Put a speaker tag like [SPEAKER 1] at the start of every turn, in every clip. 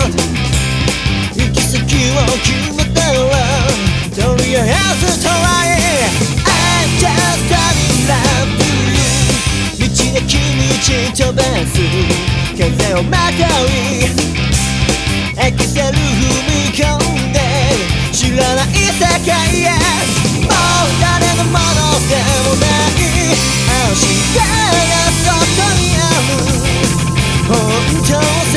[SPEAKER 1] 行き先を決めてとりあえずトライ I'm just a love you 道で君ち飛ばす風をまたいエクセル踏み込んで知らない世界へもう誰のものでもない明日がそこにある本当さ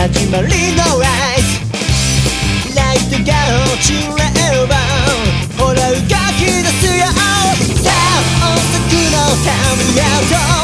[SPEAKER 1] 始まりのライトライトが落ちればほら動き出すよさあ音楽の旅へとこの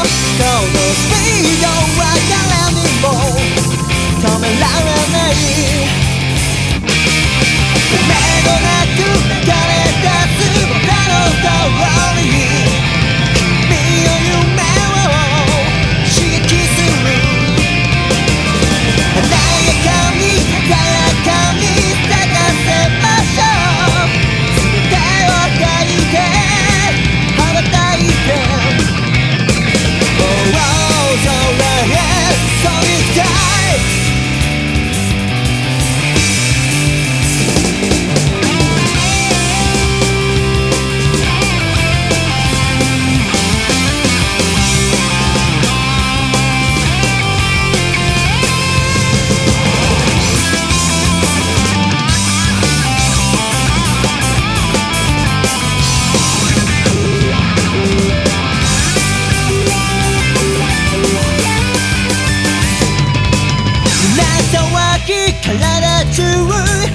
[SPEAKER 1] 騒ぎ体中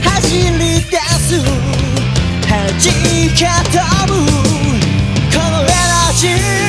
[SPEAKER 1] 走り出す。弾き飛ぶこのエナジー。